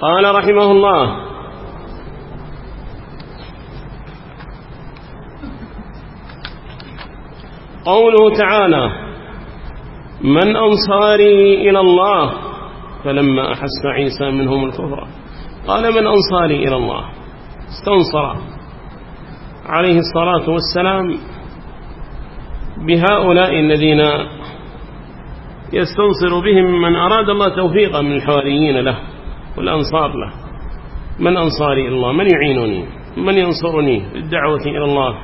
قال رحمه الله. قوله تعالى من أنصاري إلى الله فلما أحس عيسى منهم الكفر. قال من أنصاري إلى الله. استنصر عليه الصلاة والسلام بهؤلاء الذين يستنصر بهم من أراد الله توفيقا من الحواريين له. والأنصار له. من أنصاري الله؟ من يعينني؟ من ينصرني؟ بالدعوة إلى الله.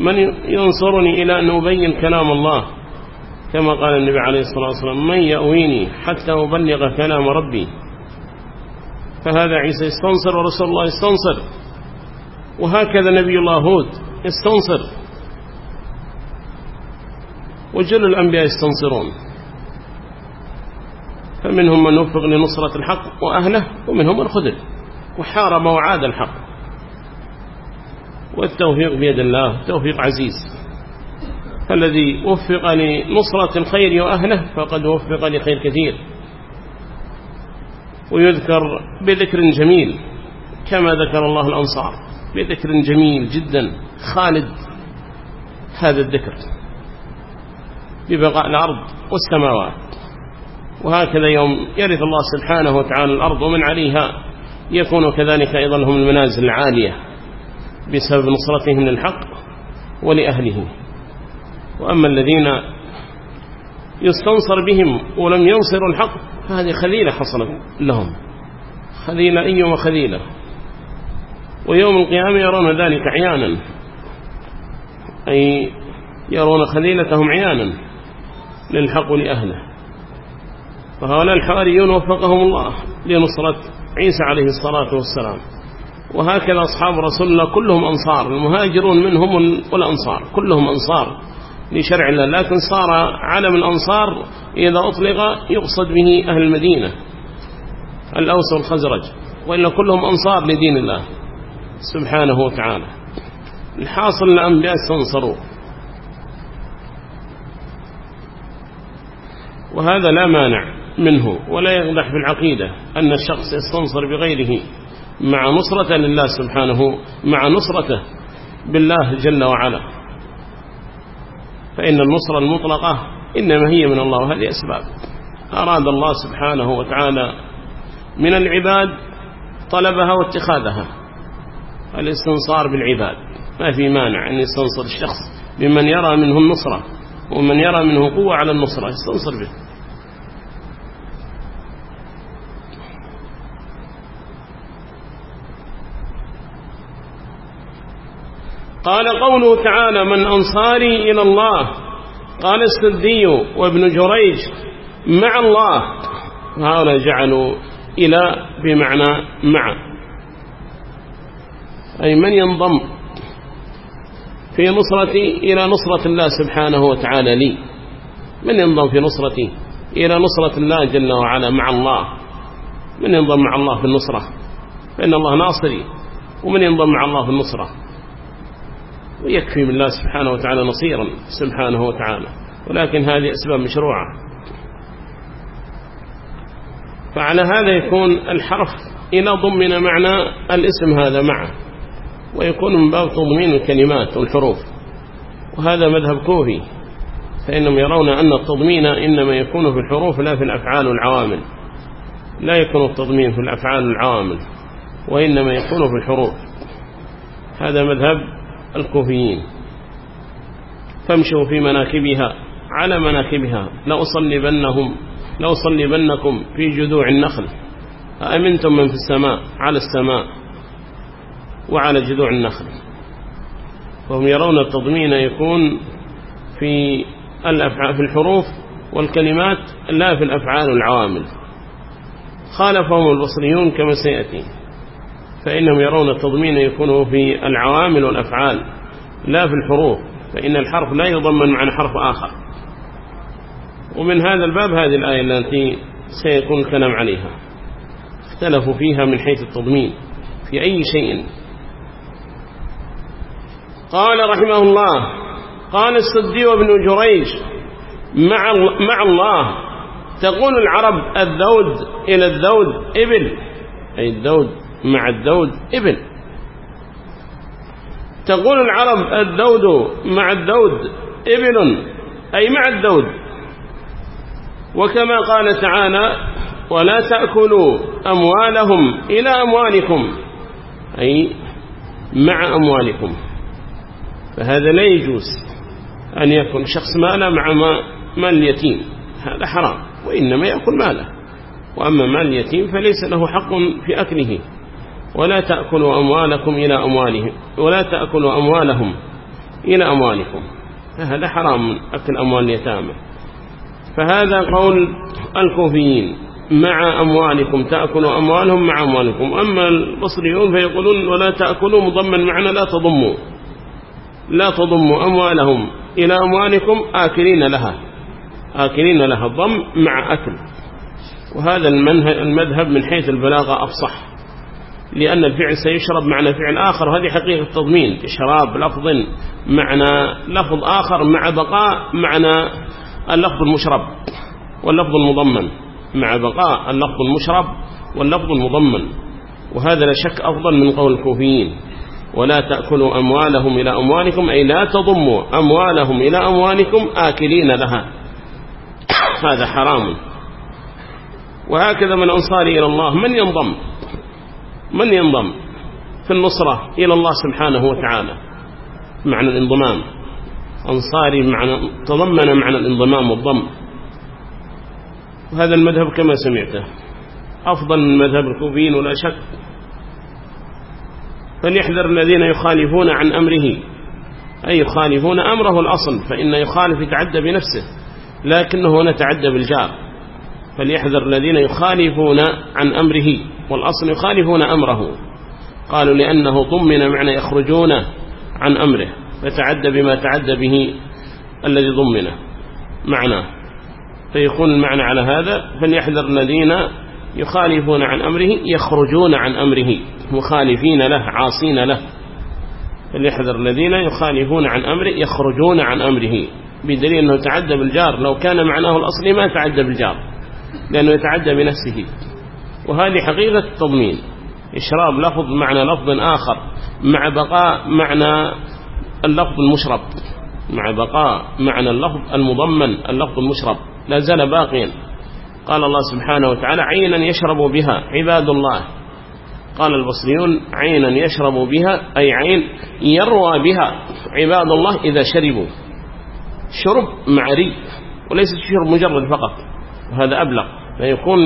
من ينصرني إلى أن أبين كلام الله؟ كما قال النبي عليه الصلاة والسلام من يأويني حتى أبلغ كلام ربي. فهذا عيسى يستنصر ورسول الله يستنصر. وهكذا نبي الله هود يستنصر. وجل الأنبياء يستنصرون. فمنهم من وفق لنصرة الحق وأهله ومنهم من خذل وحارب وعاد الحق. والتوفيق بيد الله توفيق عزيز. فالذي وفق لنصرة الخير وأهله فقد وفق لخير كثير. ويذكر بذكر جميل كما ذكر الله الأنصار بذكر جميل جدا خالد هذا الذكر. ببقاء الأرض والسماوات. وهكذا يوم يرث الله سبحانه وتعالى الأرض ومن عليها يكون كذلك أيضا لهم المنازل العالية بسبب نصرتهم للحق ولأهله. وأما الذين يستنصر بهم ولم ينصروا الحق فهذه خليلة حصلت لهم. خليلة أي وخليلة. ويوم القيامة يرون ذلك عيانا. أي يرون خليلتهم عيانا للحق لأهله فهؤلاء الحواريون وفقهم الله لنصرة عيسى عليه الصلاة والسلام. وهكذا أصحاب رسول الله كلهم أنصار المهاجرون منهم والأنصار كلهم أنصار لشرع الله. لكن صار علم الأنصار إذا أطلق يقصد به أهل المدينة الأوس والخزرج وإلا كلهم أنصار لدين الله سبحانه وتعالى. الحاصل الأنبياء استنصروا. وهذا لا مانع. منه ولا يغلح في العقيدة أن الشخص يستنصر بغيره مع نصرة لله سبحانه مع نصرته بالله جل وعلا. فإن النصرة المطلقة إنما هي من الله وهذه أسباب. أراد الله سبحانه وتعالى من العباد طلبها واتخاذها. الاستنصار بالعباد. ما في مانع أن يستنصر الشخص بمن يرى منه النصرة ومن يرى منه قوة على النصرة يستنصر به. قال قوله تعالى من أنصاري إلى الله. قال السدي وابن جريج مع الله. هؤلاء جعلوا إلى بمعنى مع. أي من ينضم في نصرتي إلى نصرة الله سبحانه وتعالى لي. من ينضم في نصرتي إلى نصرة الله جل وعلا مع الله. من ينضم مع الله في النصرة؟ فإن الله ناصري. ومن ينضم مع الله في النصرة؟ ويكفي من الله سبحانه وتعالى نصيرا سبحانه وتعالى. ولكن هذه أسباب مشروعة. فعلى هذا يكون الحرف إلى ضمن معنى الاسم هذا معه ويكون من باب تضمين الكلمات والحروف. وهذا مذهب كوفي فإنهم يرون أن التضمين إنما يكون في الحروف لا في الأفعال والعوامل لا يكون التضمين في الأفعال والعوامل وإنما يكون في الحروف. هذا مذهب الكوفيين. فامشوا في مناكبها على مناكبها. لأصلبنهم لأصلبنكم في جذوع النخل. أأمنتم من في السماء؟ على السماء وعلى جذوع النخل. وهم يرون التضمين يكون في الأفعال في الحروف والكلمات لا في الأفعال والعوامل خالفهم البصريون كما سيأتي. فإنهم يرون التضمين يكون في العوامل والأفعال لا في الحروف فإن الحرف لا يضمن معنى حرف آخر. ومن هذا الباب هذه الآية التي سيكون الكلام عليها. اختلفوا فيها من حيث التضمين في أي شيء. قال رحمه الله قال السدي وابن جريج مع, مع الله. تقول العرب الذود إلى الذود إبل أي الدود مع الدود ابن. تقول العرب الدود مع الدود ابن أي مع الدود. وكما قال تعالى ولا تأكلوا أموالهم إلى أموالكم أي مع أموالكم. فهذا لا يجوز أن يكون شخص ماله مع مال اليتيم هذا حرام وإنما يأكل ماله. وأما مال اليتيم فليس له حق في أكله. ولا تأكلوا أموالكم إلى أموالهم ولا تأكلوا أموالهم إلى أموالكم. فهذا حرام أكل أموال اليتامى. فهذا قول الكوفيين مع أموالكم تأكلوا أموالهم مع أموالكم. أما البصريون فيقولون ولا تأكلوا مضمن معنا لا تضموا. لا تضموا أموالهم إلى أموالكم آكلين لها. آكلين لها ضم مع أكل. وهذا المذهب من حيث البلاغة أفصح. لأن الفعل سيشرب معنى فعل آخر. وهذه حقيقة التضمين. إشراب لفظ معنى لفظ آخر مع بقاء معنى اللفظ المشرب واللفظ المضمن. مع بقاء اللفظ المشرب واللفظ المضمن. وهذا لا شك أفضل من قول الكوفيين. ولا تأكلوا أموالهم إلى أموالكم أي لا تضموا أموالهم إلى أموالكم آكلين لها. هذا حرام. وهكذا من أنصاري إلى الله. من ينضم؟ من ينضم في النصرة إلى الله سبحانه وتعالى؟ معنى الانضمام. أنصاري معنى تضمن معنى الانضمام والضم. وهذا المذهب كما سمعته. أفضل من مذهب الكوفيين ولا شك. فليحذر الذين يخالفون عن أمره. أي يخالفون أمره الأصل فإن يخالف يتعدى بنفسه لكنه هنا تعدى بالجار. فليحذر الذين يخالفون عن أمره. والأصل يخالفون أمره. قالوا لأنه ضمن معنى يخرجون عن أمره فتعدى بما تعدى به الذي ضمنه معناه فيكون المعنى على هذا فليحذر الذين يخالفون عن أمره يخرجون عن أمره مخالفين له عاصين له. فليحذر الذين يخالفون عن أمره يخرجون عن أمره. بدليل أنه تعدى بالجار لو كان معناه الأصلي ما تعدى بالجار لأنه يتعدى بنفسه. وهذه حقيقة التضمين. إشراب لفظ معنى لفظ آخر مع بقاء معنى اللفظ المشرب مع بقاء معنى اللفظ المضمن اللفظ المشرب. لا زال باقيا. قال الله سبحانه وتعالى عينا يشرب بها عباد الله. قال البصريون عينا يشرب بها أي عين يروى بها عباد الله إذا شربوا. شرب معري وليس شرب مجرد فقط وهذا أبلغ. فيكون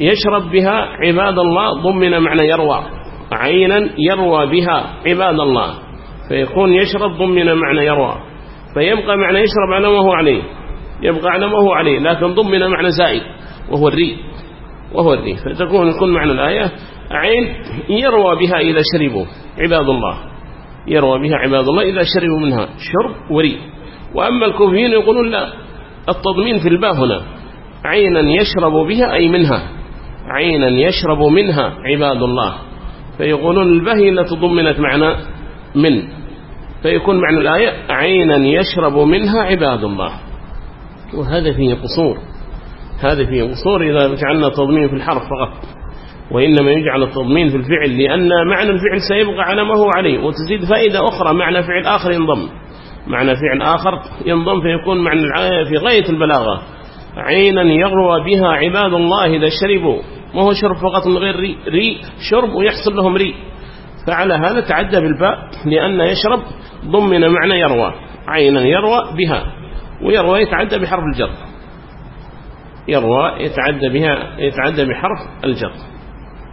يشرب بها عباد الله ضمن معنى يروى عينا يروى بها عباد الله. فيكون يشرب ضمن معنى يروى. فيبقى معنى يشرب على ما هو عليه. يبقى على ما هو عليه لكن ضمن معنى زائد وهو الري. وهو الري. فتكون يكون معنى الآية عين يروى بها إذا شربوا عباد الله. يروى بها عباد الله إذا شربوا منها شرب وري. وأما الكوفيين يقولون لا التضمين في الباء هنا عينا يشرب بها أي منها. عينا يشرب منها عباد الله. فيقولون البهي التي ضمنت معنى من. فيكون معنى الآية عينا يشرب منها عباد الله. وهذا فيه قصور. هذا فيه قصور إذا جعلنا تضمين في الحرف فقط. وإنما يجعل التضمين في الفعل لأن معنى الفعل سيبقى على ما هو عليه. وتزيد فائدة أخرى معنى فعل آخر ينضم. معنى فعل آخر ينضم فيكون معنى الآية في غاية البلاغة. عينا يغروى بها عباد الله إذا شربوا. ما هو شرب فقط من غير ري, ري شرب ويحصل لهم ري. فعلى هذا تعدى بالباء لأن يشرب ضمن معنى يروى عينا يروى بها ويروى يتعدى بحرف الجر. يروى يتعدى بها يتعدى بحرف الجر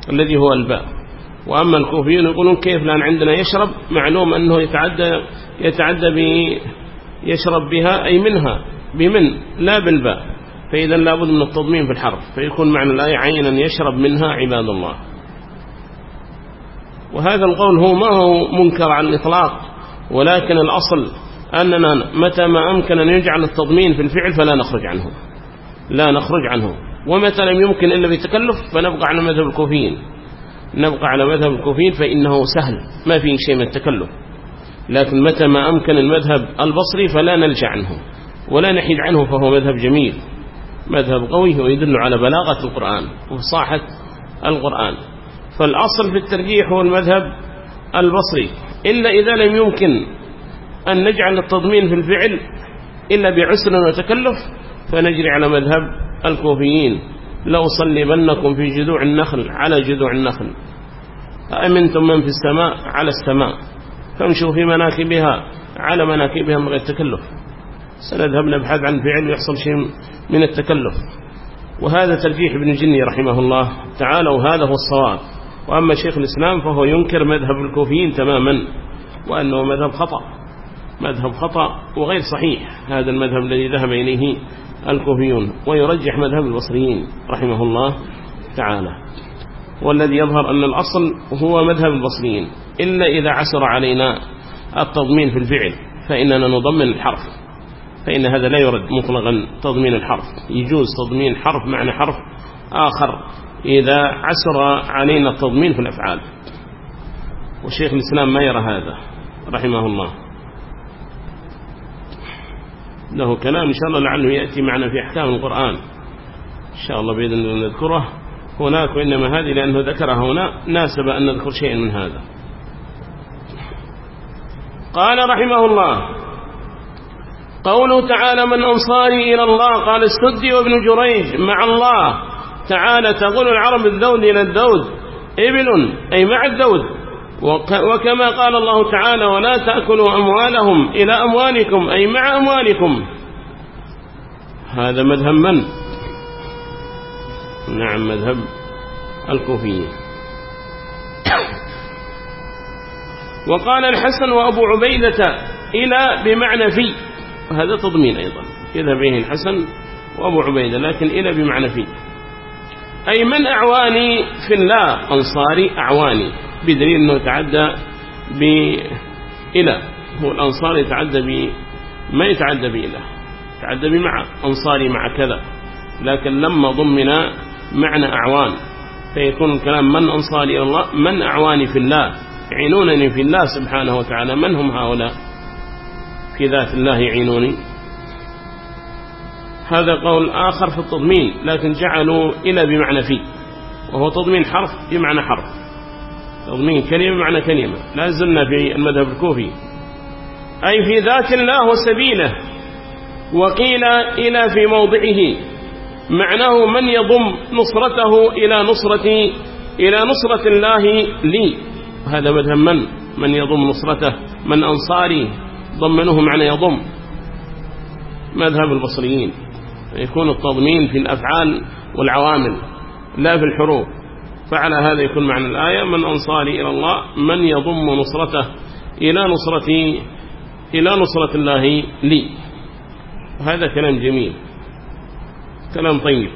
الذي هو الباء. وأما الكوفيون يقولون كيف لأن عندنا يشرب معلوم أنه يتعدى يتعدى ب يشرب بها أي منها بمن؟ لا بالباء. فإذا لابد من التضمين في الحرف فيكون معنى الآية عينا يشرب منها عباد الله. وهذا القول هو ما هو منكر على الإطلاق ولكن الأصل أننا متى ما أمكن أن يجعل التضمين في الفعل فلا نخرج عنه. لا نخرج عنه. ومتى لم يمكن إلا بتكلف فنبقى على مذهب الكوفيين. نبقى على مذهب الكوفيين فإنه سهل ما فيه شيء من التكلف. لكن متى ما أمكن المذهب البصري فلا نلجأ عنه ولا نحيد عنه فهو مذهب جميل. مذهب قوي ويدل على بلاغة القرآن وفصاحة القرآن. فالأصل في الترجيح هو المذهب البصري. إلا إذا لم يمكن أن نجعل التضمين في الفعل إلا بعسر وتكلف فنجري على مذهب الكوفيين. لو صلبنكم في جذوع النخل على جذوع النخل. أأمنتم من في السماء؟ على السماء. فامشوا في مناكبها على مناكبها من غير تكلف. سنذهب نبحث عن فعل ويحصل شيء من التكلف. وهذا ترجيح ابن جني رحمه الله تعالى وهذا هو الصواب. وأما شيخ الإسلام فهو ينكر مذهب الكوفيين تماما وأنه مذهب خطأ. مذهب خطأ وغير صحيح هذا المذهب الذي ذهب إليه الكوفيون. ويرجح مذهب البصريين رحمه الله تعالى. والذي يظهر أن الأصل هو مذهب البصريين إلا إذا عسر علينا التضمين في الفعل فإننا نضمن الحرف. فإن هذا لا يرد مطلقا تضمين الحرف. يجوز تضمين حرف معنى حرف آخر. إذا عسر علينا التضمين في الأفعال. وشيخ الإسلام ما يرى هذا رحمه الله. له كلام إن شاء الله لعله يأتي معنا في أحكام القرآن. إن شاء الله بإذن الله نذكره. هناك وإنما هذه لأنه ذكرها هنا ناسب أن نذكر شيئا من هذا. قال رحمه الله قوله تعالى من أنصاري إلى الله قال السدي وابن جريج مع الله. تعالى تقول العرب الذود إلى الذود. إبل أي مع الذود. وكما قال الله تعالى ولا تأكلوا أموالهم إلى أموالكم أي مع أموالكم. هذا مذهب من؟ نعم مذهب الكوفيين. وقال الحسن وأبو عبيدة إلى بمعنى في. هذا تضمين أيضا إذا به الحسن وأبو عبيدة لكن إلى بمعنى في أي من أعواني في الله أنصاري أعواني بدليل أنه تعدى بإلى هو الأنصار يتعدى ب ما يتعدى بإله تعدى بمع أنصاري مع كذا. لكن لما ضمنا معنى أعوان فيكون الكلام من أنصاري إلى الله من أعواني في الله يعينونني في الله سبحانه وتعالى من هم هؤلاء؟ في ذات الله يعينوني هذا قول آخر في التضمين لكن جعلوا إلى بمعنى في وهو تضمين حرف بمعنى حرف. تضمين كلمة بمعنى كلمة لا زلنا في المذهب الكوفي. أي في ذات الله وسبيله. وقيل إلى في موضعه معناه من يضم نصرته إلى نصرة إلى نصرة الله لي. هذا مذهب من؟ من يضم نصرته من أنصاري ضمنه معنى يضم مذهب البصريين يكون التضمين في الأفعال والعوامل لا في الحروف. فعلى هذا يكون معنى الآية من أنصاري إلى الله من يضم نصرته إلى نصرة إلى نصرة الله لي. هذا كلام جميل كلام طيب.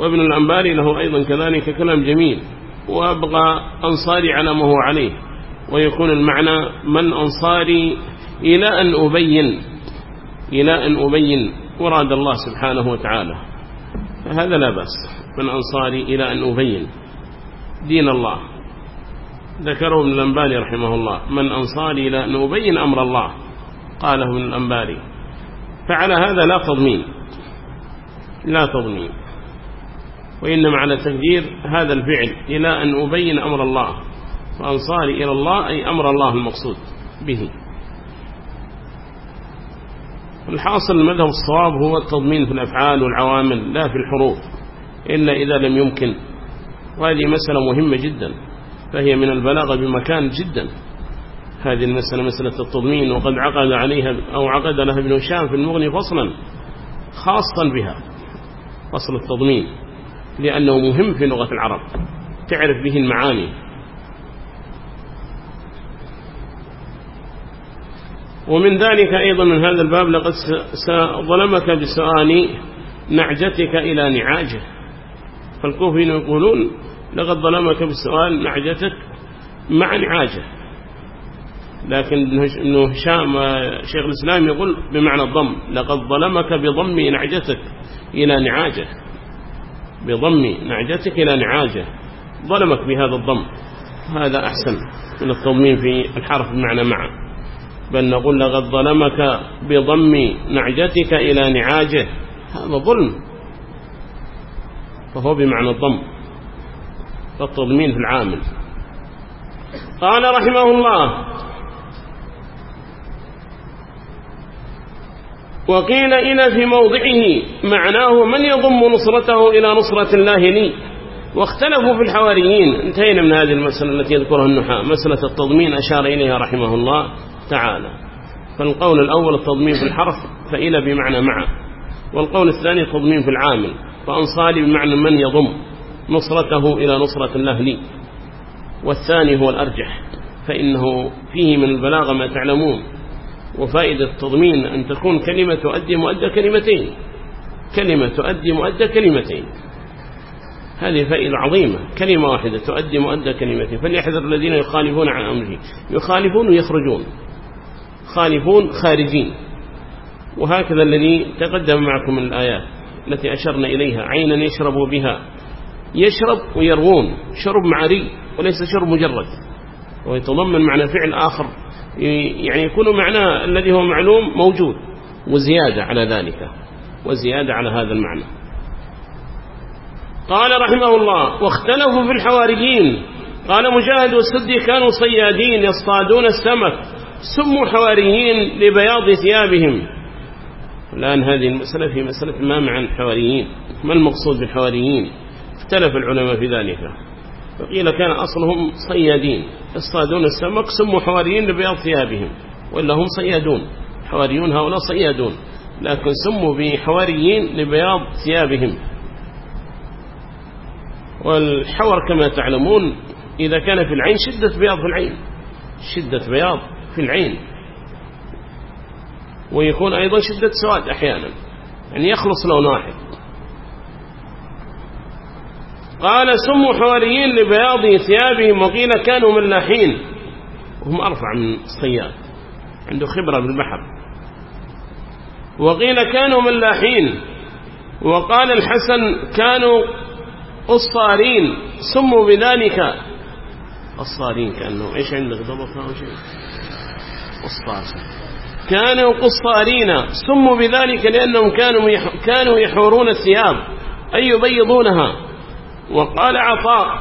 وابن الأنباري له أيضا كذلك كلام جميل وأبغى أنصاري على ما هو عليه. ويكون المعنى من أنصاري إلى أن أبين إلى أن أبين مراد الله سبحانه وتعالى. فهذا لا بأس من أنصاري إلى أن أبين دين الله. ذكره ابن الأنباري رحمه الله من أنصاري إلى أن أبين أمر الله قاله ابن الأنباري فعلى هذا لا تضمين لا تضمين. وإنما على تفجير هذا الفعل إلى أن أبين أمر الله. فأنصاري إلى الله أي أمر الله المقصود به. الحاصل المذهب الصواب هو التضمين في الأفعال والعوامل لا في الحروف. إلا إذا لم يمكن. وهذه مسألة مهمة جدا. فهي من البلاغة بمكان جدا. هذه المسألة مسألة التضمين وقد عقد عليها أو عقد لها ابن هشام في المغني فصلا خاصا بها. فصل التضمين. لأنه مهم في لغة العرب. تعرف به المعاني. ومن ذلك أيضا من هذا الباب لقد ظلمك بسؤال نعجتك إلى نعاجه. فالكوفين يقولون لقد ظلمك بسؤال نعجتك مع نعاجه. لكن ابن هشام شيخ الإسلام يقول بمعنى الضم لقد ظلمك بضم نعجتك إلى نعاجه. بضم نعجتك إلى نعاجه. ظلمك بهذا الضم. هذا أحسن من التضمين في الحرف بمعنى مع. بل نقول لقد ظلمك بضم نعجتك إلى نعاجه. هذا ظلم. فهو بمعنى الضم. فالتضمين في العامل. قال رحمه الله وقيل إن في موضعه معناه من يضم نصرته إلى نصرة الله لي. واختلفوا في الحواريين. انتهينا من هذه المسألة التي يذكرها النحاة. مسألة التضمين أشار إليها رحمه الله. تعالى. فالقول الأول التضمين في الحرف فإلى بمعنى مع والقول الثاني التضمين في العامل فأنصاري بمعنى من يضم نصرته إلى نصرة الله لي. والثاني هو الأرجح فإنه فيه من البلاغة ما تعلمون. وفائدة التضمين أن تكون كلمة تؤدي مؤدى كلمتين. كلمة تؤدي مؤدى كلمتين. هذه فائدة عظيمة. كلمة واحدة تؤدي مؤدى كلمتين. فليحذر الذين يخالفون عن أمره. يخالفون ويخرجون. خالفون خارجين. وهكذا الذي تقدم معكم من الآيات التي أشرنا إليها عينا يشرب بها. يشرب ويروون شرب معري وليس شرب مجرد. ويتضمن معنى فعل آخر. يعني يكون معنى الذي هو معلوم موجود. وزيادة على ذلك. وزيادة على هذا المعنى. قال رحمه الله واختلفوا في الحواريين. قال مجاهد والسدي كانوا صيادين يصطادون السمك. سموا حواريين لبياض ثيابهم. الآن هذه المسألة في مسألة ما مع الحواريين ما المقصود بالحواريين اختلف العلماء في ذلك. فقيل كان أصلهم صيادين. يصطادون السمك سموا حواريين لبياض ثيابهم. وإلا هم صيادون. حواريون هؤلاء صيادون. لكن سموا بحواريين لبياض ثيابهم. والحور كما تعلمون إذا كان في العين شدة بياض في العين. شدة بياض. في العين. ويكون أيضا شدة سواد أحيانا. يعني يخلص لون واحد قال سموا حواريين لبياض ثيابهم وقيل كانوا ملاحين. وهم أرفع من الصياد. عنده خبرة بالبحر وقيل كانوا ملاحين. وقال الحسن كانوا قصارين. سموا بذلك قصارين كأنه إيش عندك؟ ضبط أو شيء. قصار كانوا قصارين سموا بذلك لأنهم كانوا كانوا يحورون الثياب أي يبيضونها. وقال عطاء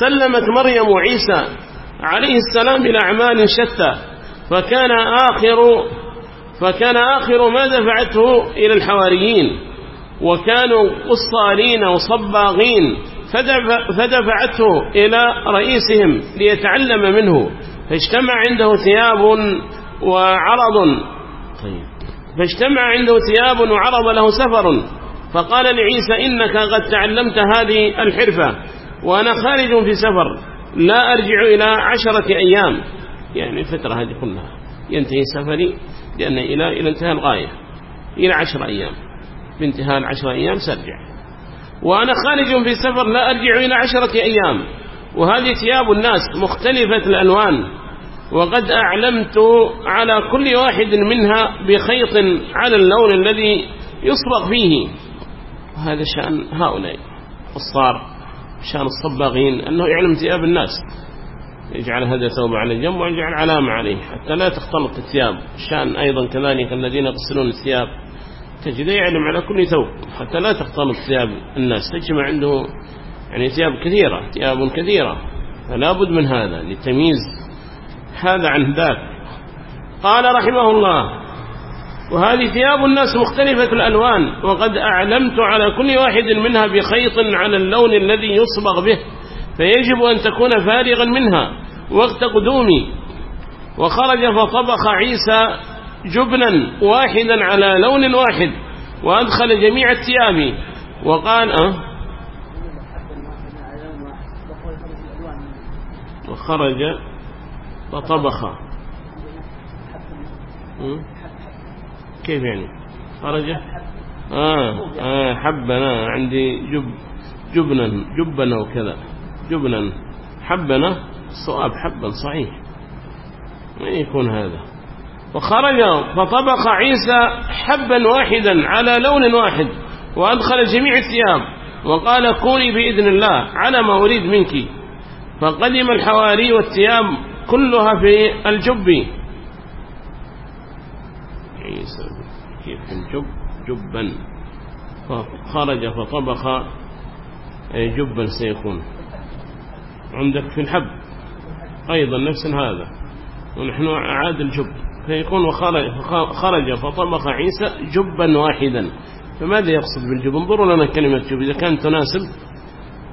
سلمت مريم وعيسى عليه السلام إلى أعمال شتى فكان آخر فكان آخر ما دفعته إلى الحواريين. وكانوا قصارين وصباغين فدفعته إلى رئيسهم ليتعلم منه. فاجتمع عنده ثياب وعرض. طيب. فاجتمع عنده ثياب وعرض له سفر. فقال لعيسى إنك قد تعلمت هذه الحرفة وأنا خارج في سفر لا أرجع إلى عشرة أيام. يعني الفترة هذه كلها ينتهي سفري لأن إلى إلى انتهى الغاية. إلى عشر أيام. بانتهاء العشر أيام سرجع وأنا خارج في سفر لا أرجع إلى عشرة أيام. وهذه ثياب الناس مختلفة الألوان وقد أعلمت على كل واحد منها بخيط على اللون الذي يصبغ فيه. هذا شأن هؤلاء الصار شأن الصباغين أنه يعلم ثياب الناس. يجعل هذا ثوب على الجنب ويجعل علامة عليه حتى لا تختلط الثياب. شأن أيضا كذلك الذين يغسلون الثياب. تجد يعلم على كل ثوب حتى لا تختلط ثياب الناس. تجمع عنده يعني ثياب كثيرة ثياب كثيرة. فلا بد من هذا للتمييز. هذا عن ذاك. قال رحمه الله وهذه ثياب الناس مختلفة الألوان وقد أعلمت على كل واحد منها بخيط على اللون الذي يصبغ به فيجب أن تكون فارغا منها. وقت قدومي وخرج فطبخ عيسى جبنا واحدا على لون واحد وأدخل جميع الثياب. وقال أه. وخرج فطبخ. كيف يعني؟ خرج؟ آه, آه حبنا عندي جب جبنا جبنا وكذا. جبنا حبنا صواب حبا صحيح. ما يكون هذا. وخرج فطبخ عيسى حبا واحدا على لون واحد وأدخل جميع الثياب وقال كوني بإذن الله على ما أريد منك. فقدم الحواري والثياب كلها في الجب. كيف الجب؟ جبا. فخرج فطبخ. جبا سيكون عندك في الحب. أيضا نفس هذا. ونحن عاد الجب. فيكون وخرج فطبخ عيسى جبا واحدا. فماذا يقصد بالجب؟ انظروا لنا كلمة جب. إذا كانت تناسب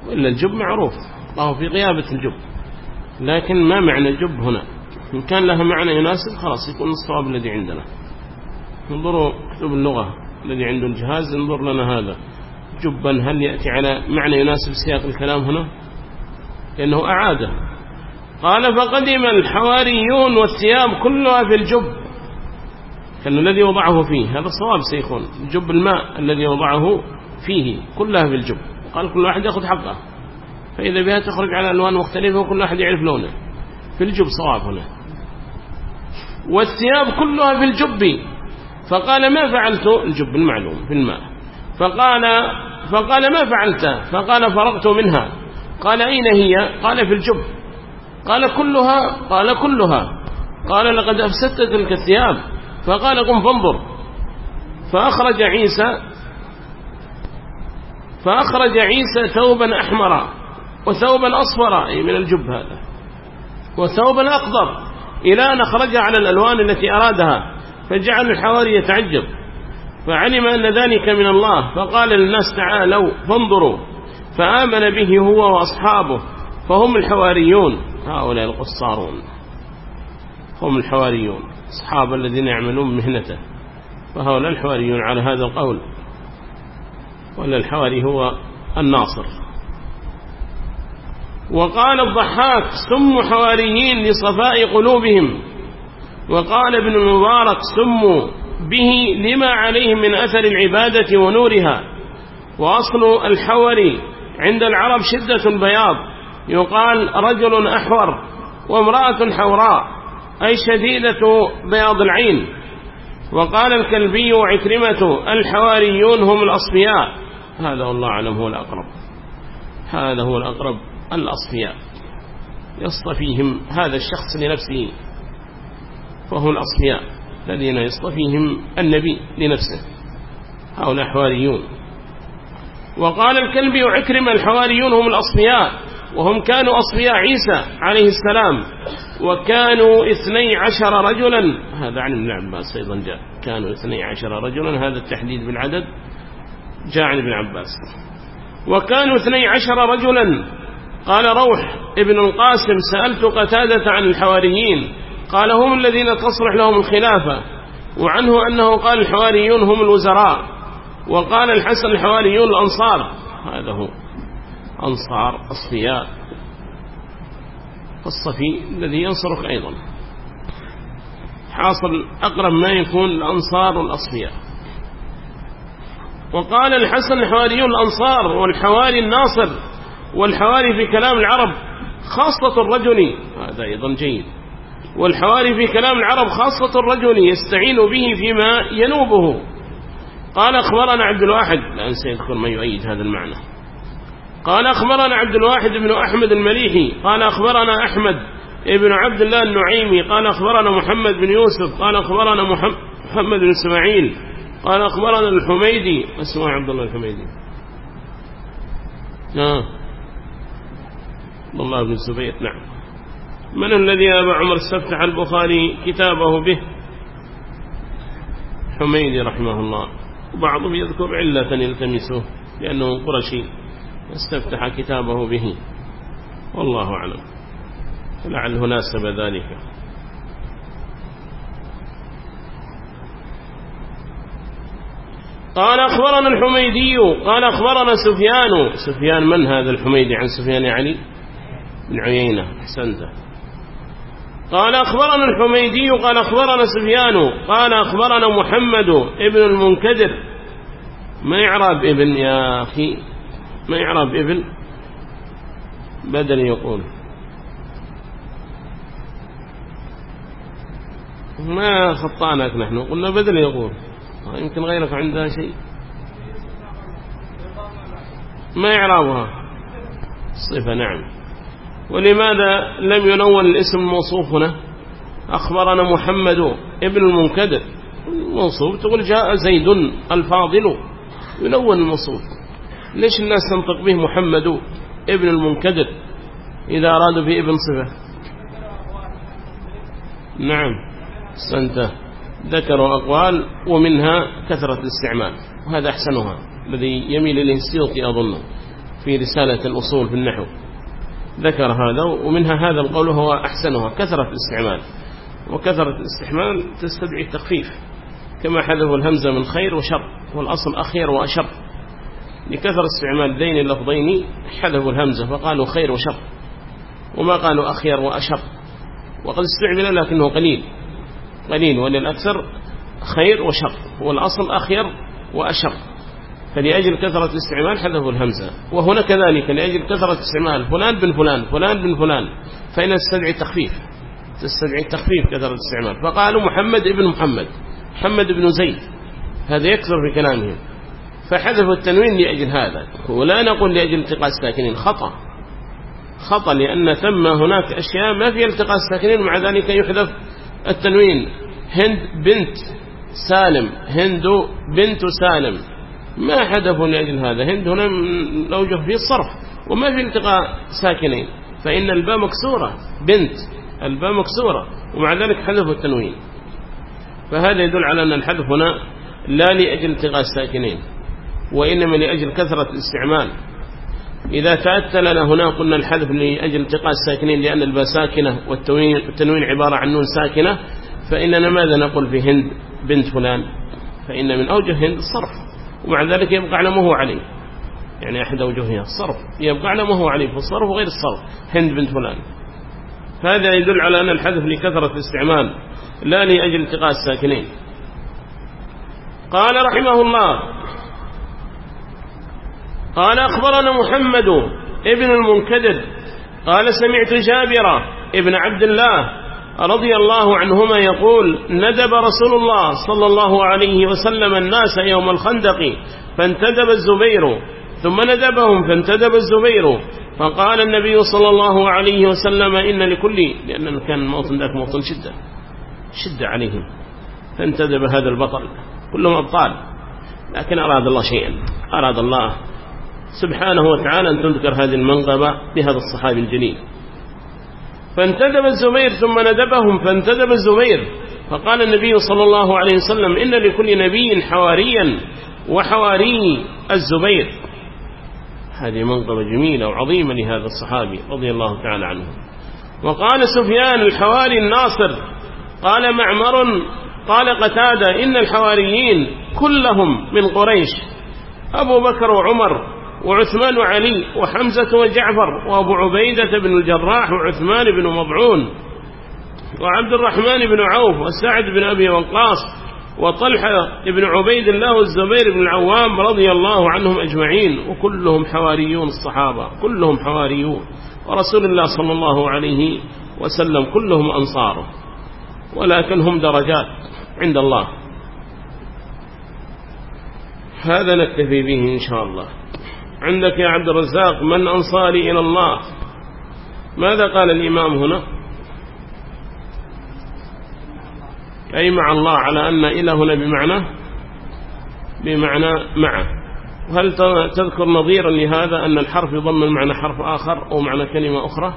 وإلا الجب معروف. الله في غيابة الجب. لكن ما معنى جب هنا؟ إن كان لها معنى يناسب خلاص يكون الصواب الذي عندنا. انظروا كتب اللغة الذي عنده الجهاز انظر لنا هذا. جبا هل يأتي على معنى يناسب سياق الكلام هنا؟ لأنه أعاده. قال فقدم الحواريون والثياب كلها في الجب. كان الذي وضعه فيه. هذا صواب سيكون جب الماء الذي وضعه فيه كلها في الجب. قال كل واحد يأخذ حقه. فإذا بها تخرج على ألوان مختلفة وكل واحد يعرف لونه. في الجب صواب هنا. والثياب كلها في الجب. فقال ما فعلت؟ الجب المعلوم في الماء. فقال فقال ما فعلت؟ فقال فرغت منها. قال أين هي؟ قال في الجب. قال كلها قال كلها. قال لقد أفسدت تلك الثياب. فقال قم فانظر. فأخرج عيسى فأخرج عيسى ثوبا أحمر وثوبا أصفر أي من الجب هذا. وثوبا أقضر إلى أن أخرج على الألوان التي أرادها فجعل الحواري يتعجب. فعلم أن ذلك من الله فقال للناس تعالوا فانظروا. فآمن به هو وأصحابه فهم الحواريون. هؤلاء القصارون. هم الحواريون أصحاب الذين يعملون مهنته. فهؤلاء الحواريون على هذا القول. ولا الحواري هو الناصر. وقال الضحاك سموا حواريين لصفاء قلوبهم. وقال ابن المبارك سموا به لما عليهم من أثر العبادة ونورها. وأصل الحوري عند العرب شدة البياض يقال رجل أحور وامرأة حوراء أي شديدة بياض العين. وقال الكلبي وعكرمة الحواريون هم الأصفياء. هذا والله أعلم هو الأقرب. هذا هو الأقرب. الأصفياء يصطفيهم هذا الشخص لنفسه فهم الأصفياء الذين يصطفيهم النبي لنفسه. هؤلاء حواريون. وقال الكلبي وعكرم الحواريون هم الأصفياء وهم كانوا أصفياء عيسى عليه السلام وكانوا اثني عشر رجلا. هذا عن ابن عباس أيضا جاء. كانوا اثني عشر رجلا. هذا التحديد بالعدد جاء عن ابن عباس. وكانوا اثني عشر رجلا. قال روح ابن القاسم سألت قتادة عن الحواريين قال هم الذين تصلح لهم الخلافة وعنه أنه قال الحواريون هم الوزراء وقال الحسن الحواريون الأنصار هذا هو أنصار أصفياء الصفي الذي ينصرك أيضا حاصل أقرب ما يكون الأنصار والأصفياء وقال الحسن الحواريون الأنصار والحواري الناصر والحواري في كلام العرب خاصة الرجل هذا أيضا جيد. والحواري في كلام العرب خاصة الرجل يستعين به فيما ينوبه. قال أخبرنا عبد الواحد الآن سيذكر ما يؤيد هذا المعنى. قال أخبرنا عبد الواحد بن أحمد المليحي قال أخبرنا أحمد ابن عبد الله النعيمي قال أخبرنا محمد بن يوسف قال أخبرنا محمد بن إسماعيل قال أخبرنا الحميدي اسمه عبد الله الحميدي. آه. الله بن الزبير نعم. من الذي أبا عمر استفتح البخاري كتابه به؟ حميدي رحمه الله. وبعضهم يذكر علة يلتمسه لأنه قرشي استفتح كتابه به. والله أعلم. لعله ناسب ذلك. قال أخبرنا الحميدي قال أخبرنا سفيان. سفيان من هذا الحميدي عن سفيان يعني؟ بن عيينة أحسنته قال أخبرنا الحميدي قال أخبرنا سفيان قال أخبرنا محمد ابن المنكدر. ما يعرب ابن يا أخي ما يعرب ابن بدل يقول. ما خطأناك نحن قلنا بدل يقول. يمكن غيرك عندها شيء. ما يعربها صفة نعم. ولماذا لم ينون الاسم الموصوف هنا؟ أخبرنا محمد ابن المنكدر. الموصوف تقول جاء زيد الفاضل. ينون الموصوف. ليش الناس تنطق به محمد ابن المنكدر إذا أرادوا به ابن صفة؟ نعم. سنته ذكروا أقوال ومنها كثرة الاستعمال. وهذا أحسنها. الذي يميل إليه السيوطي أظنه في رسالة الأصول في النحو. ذكر هذا ومنها هذا القول هو أحسنها كثرة الاستعمال. وكثرة الاستحمال تستدعي التخفيف كما حذفوا الهمزة من خير وشر والأصل أخير وأشر. لكثر استعمال دين اللفظين حذفوا الهمزة فقالوا خير وشر وما قالوا أخير وأشر. وقد استعمل لكنه قليل قليل وللأكثر خير وشر والأصل أخير وأشر. فلأجل كثرة الاستعمال حذفوا الهمزة. وهنا كذلك لأجل كثرة استعمال فلان بن فلان فلان بن فلان. فإن تستدعي التخفيف. تستدعي التخفيف كثرة الاستعمال. فقالوا محمد ابن محمد محمد بن زيد. هذا يكثر في كلامهم. فحذفوا التنوين لأجل هذا. ولا نقول لأجل التقاء الساكنين. خطأ. خطأ لأن ثم هناك أشياء ما فيها التقاء الساكنين. ومع ذلك يحذف التنوين. هند بنت سالم. هند بنت سالم. ما حذفوا لأجل هذا. هند هنا الأوجه فيه الصرف وما في التقاء ساكنين. فإن الباء مكسورة. بنت الباء مكسورة. ومع ذلك حذفوا التنوين. فهذا يدل على أن الحذف هنا لا لأجل التقاء الساكنين وإنما لأجل كثرة الاستعمال. إذا تأتى لنا هنا قلنا الحذف لأجل التقاء الساكنين لأن الباء ساكنة والتنوين عبارة عن نون ساكنة. فإننا ماذا نقول في هند؟ بنت فلان. فإن من أوجه هند الصرف. ومع ذلك يبقى على ما هو عليه. يعني أحد أوجهها. الصرف. يبقى على ما هو عليه. فالصرف غير الصرف. هند بنت فلان. هذا يدل على أن الحذف لكثرة الاستعمال. لا لأجل التقاء الساكنين. قال رحمه الله. قال أخبرنا محمد ابن المنكدر. قال سمعت جابر ابن عبد الله رضي الله عنهما يقول ندب رسول الله صلى الله عليه وسلم الناس يوم الخندق فانتدب الزبير ثم ندبهم فانتدب الزبير. فقال النبي صلى الله عليه وسلم إن لكل لأن كان الموطن ذاك موطن شدة شدة عليهم فانتدب هذا البطل. كلهم أبطال. لكن أراد الله شيئا أراد الله سبحانه وتعالى أن تذكر هذه المنقبة بهذا الصحابي الجليل. فانتدب الزبير ثم ندبهم فانتدب الزبير. فقال النبي صلى الله عليه وسلم إن لكل نبي حواريا وحواري الزبير. هذه منقبة جميلة وعظيمة لهذا الصحابي رضي الله تعالى عنه. وقال سفيان الحواري الناصر. قال معمر قال قتادة إن الحواريين كلهم من قريش. أبو بكر وعمر وعثمان وعلي وحمزة وجعفر وأبو عبيدة بن الجراح وعثمان بن مضعون وعبد الرحمن بن عوف وسعد بن أبي وقاص وطلحة بن عبيد الله والزبير بن العوام رضي الله عنهم أجمعين وكلهم حواريون الصحابة كلهم حواريون. ورسول الله صلى الله عليه وسلم كلهم أنصاره ولكن هم درجات عند الله. هذا نكتفي به إن شاء الله. عندك يا عبد الرزاق من أنصاري إلى الله. ماذا قال الإمام هنا؟ أي مع الله على أن إله هنا بمعنى؟ بمعنى معه وهل تذكر نظيرا لهذا أن الحرف يضمن معنى حرف آخر أو معنى كلمة أخرى؟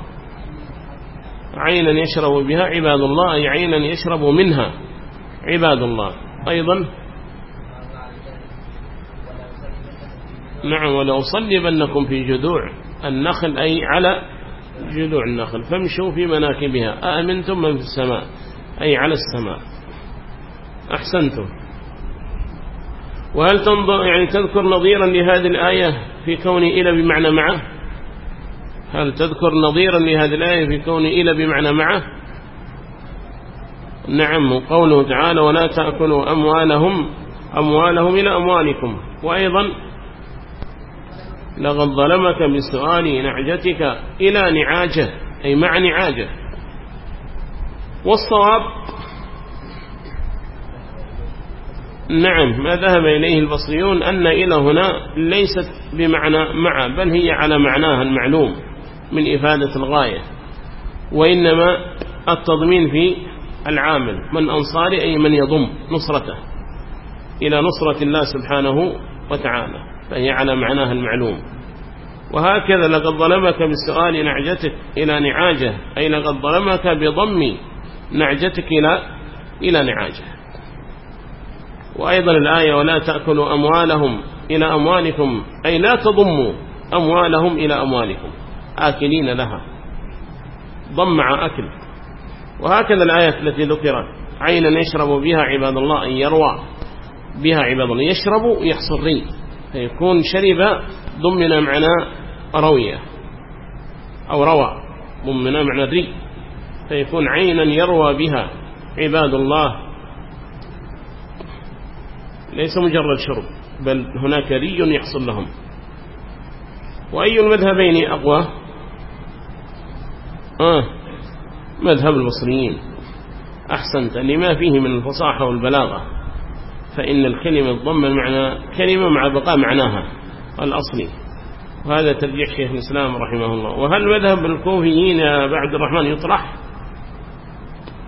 عينا يشرب بها عباد الله أي عينا يشرب منها عباد الله. أيضا نعم ولو صلبنكم في جذوع النخل أي على جذوع النخل. فامشوا في مناكبها. أأمنتم من في السماء؟ أي على السماء. أحسنتم. وهل تنظر يعني تذكر نظيرا لهذه الآية في كون إلى بمعنى معه؟ هل تذكر نظيرا لهذه الآية في كون إلى بمعنى معه؟ نعم قوله تعالى ولا تأكلوا أموالهم أموالهم إلى أموالكم. وأيضا لقد ظلمك بسؤال نعجتك إلى نعاجة أي مع نعاجة. والصواب نعم ما ذهب إليه البصريون أن إلى هنا ليست بمعنى مع بل هي على معناها المعلوم من إفادة الغاية. وإنما التضمين في العامل من أنصاري أي من يضم نصرته إلى نصرة الله سبحانه وتعالى. فهي على معناها المعلوم. وهكذا لقد ظلمك بسؤال نعجتك إلى نعاجة أي لقد ظلمك بضم نعجتك إلى إلى نعاجة. وأيضا الآية ولا تأكلوا أموالهم إلى أموالكم أي لا تضموا أموالهم إلى أموالكم. آكلين لها. ضمع أكل. وهكذا الآية التي ذكرت. عينا يشرب بها عباد الله أن يروى بها عباد الله. يشرب يحصل ري فيكون شرب ضمن معنى روية أو روى ضمن معنى ري فيكون عينا يروى بها عباد الله. ليس مجرد شرب بل هناك ري يحصل لهم. وأي المذهبين أقوى؟ آه مذهب المصريين. أحسنت لما فيه من الفصاحة والبلاغة. فإن الكلمة تضمن معنى كلمة مع بقاء معناها الأصلي. وهذا ترجيح شيخ الإسلام رحمه الله. وهل مذهب الكوفيين يا بعد الرحمن يطرح؟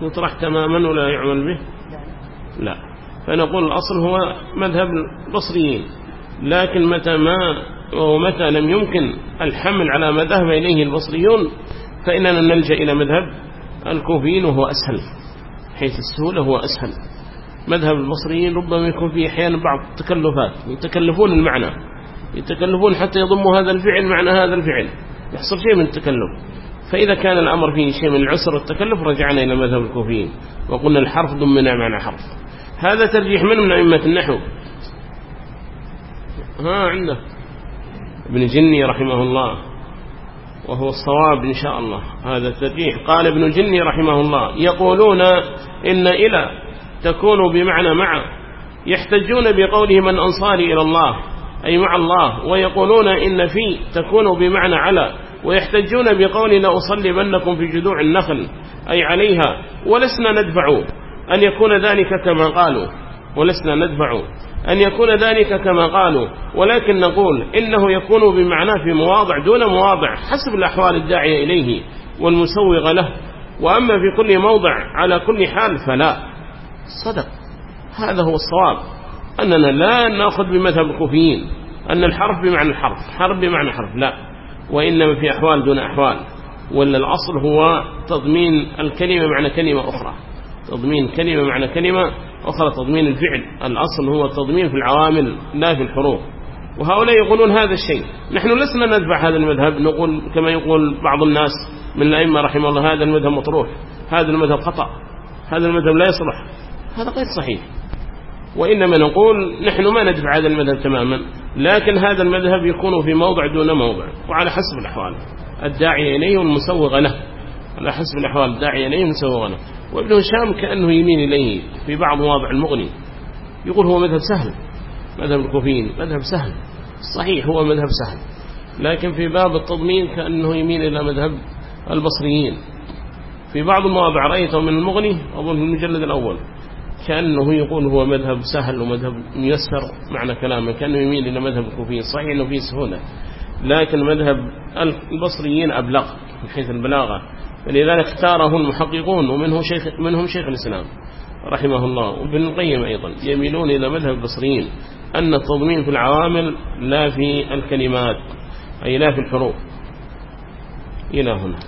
يطرح تماما ولا يعمل به؟ لا. فنقول الأصل هو مذهب البصريين. لكن متى ما ومتى لم يمكن الحمل على ما ذهب إليه البصريون فإننا نلجأ إلى مذهب الكوفيين وهو أسهل حيث السهولة هو أسهل. مذهب المصريين ربما يكون فيه أحيانا بعض التكلفات يتكلفون المعنى يتكلفون حتى يضموا هذا الفعل معنى هذا الفعل يحصل شيء من التكلف. فإذا كان الأمر فيه شيء من العسر والتكلف رجعنا إلى مذهب الكوفيين وقلنا الحرف ضمنا معنى حرف. هذا ترجيح من من أئمة النحو؟ ها عنده. ابن جني رحمه الله وهو الصواب إن شاء الله. هذا الترجيح قال ابن جني رحمه الله يقولون إن إلى تكون بمعنى مع. يحتجون بقوله من أنصاري إلى الله أي مع الله ويقولون إن في تكون بمعنى على ويحتجون بقول لا أصلبنكم في جذوع النخل أي عليها. ولسنا ندفع أن يكون ذلك كما قالوا. ولسنا ندفع أن يكون ذلك كما قالوا. ولكن نقول إنه يكون بمعنى في مواضع دون مواضع حسب الأحوال الداعية إليه والمسوغ له. وأما في كل موضع على كل حال فلا. صدق. هذا هو الصواب. أننا لا نأخذ بمذهب الكوفيين. أن الحرف بمعنى الحرف. حرف بمعنى حرف. لا. وإنما في أحوال دون أحوال. ولا الأصل هو تضمين الكلمة معنى كلمة أخرى. تضمين كلمة معنى كلمة أخرى. تضمين الفعل. الأصل هو التضمين في العوامل لا في الحروف. وهؤلاء يقولون هذا الشيء. نحن لسنا نتبع هذا المذهب. نقول كما يقول بعض الناس من الأئمة رحمه الله هذا المذهب مطروح. هذا المذهب خطأ. هذا المذهب لا يصلح. هذا غير صحيح. وإنما نقول نحن ما ندفع هذا المذهب تماما لكن هذا المذهب يكون في موضع دون موضع وعلى حسب الأحوال. الداعي إليه والمسوغ له. على حسب الأحوال الداعي إليه والمسوغ له. وابن هشام كأنه يمين إليه في بعض مواضع المغني. يقول هو مذهب سهل. مذهب الكوفيين مذهب سهل. صحيح هو مذهب سهل. لكن في باب التضمين كأنه يمين إلى مذهب البصريين. في بعض المواضع رأيته من المغني أظن في المجلد الأول. كأنه يقول هو مذهب سهل ومذهب ميسر معنى كلامه كأنه يميل إلى مذهب الكوفيين. صحيح أنه فيه سهولة لكن مذهب البصريين أبلغ من حيث البلاغة. فلذلك اختاره المحققون ومنهم شيخ, منهم شيخ الإسلام رحمه الله وابن القيم أيضا يميلون إلى مذهب البصريين أن التضمين في العوامل لا في الكلمات أي لا في الحروف. إلى هنا.